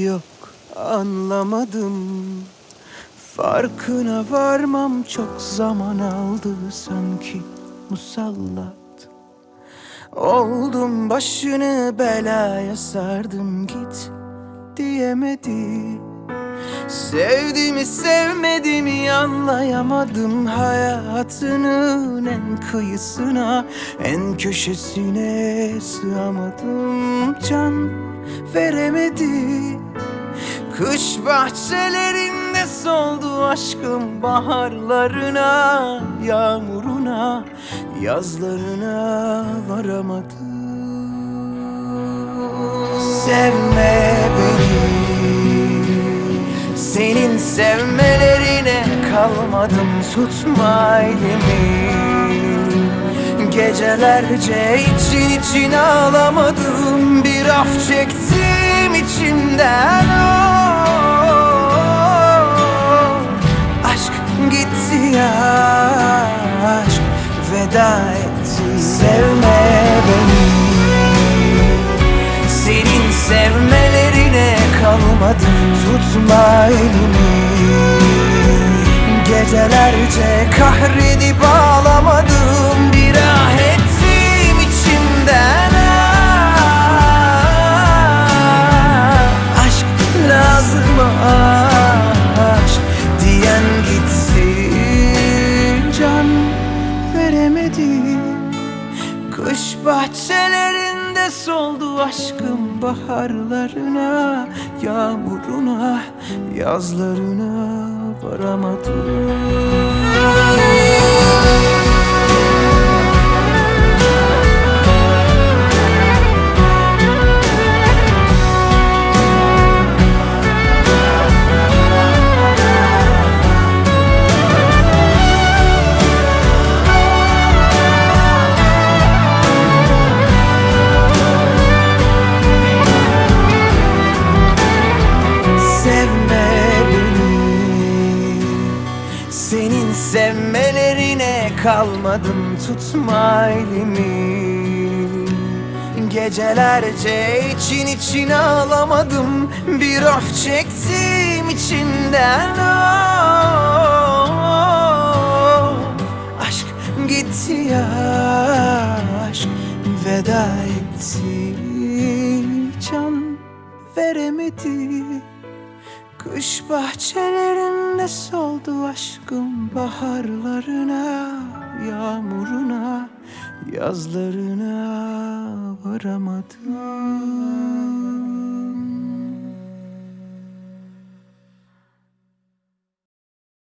Yok anlamadım. Farkına varmam çok zaman aldı sanki musallat Oldum başını belaya sardım git diyemedi. Sevdiğimi sevmediğimi anlayamadım Hayatının en kıyısına en köşesine sığamadım Can veremedi Kış bahçelerinde soldu aşkım baharlarına Yağmuruna yazlarına varamadım Sevme beni Senin sevmelerine kalmadım tutma elimi. Gecelerce için için ağlamadım Bir af çektim içimden gitti Aşk veda etti. Sevme beni. Senin sevmelerine kalmadım tutma elimi. Gecelerce kahredip ağlamadım bahçelerinde soldu aşkım baharlarına Yağmuruna, yazlarına varamadım kalmadım tutma elimi. Gecelerce için için ağlamadım Bir af çektim içimden oh. Aşk gitti ya aşk veda etti. Can veremedi. Kış bahçelerinde soldu aşkım baharlarına, yağmuruna, yazlarına varamadım.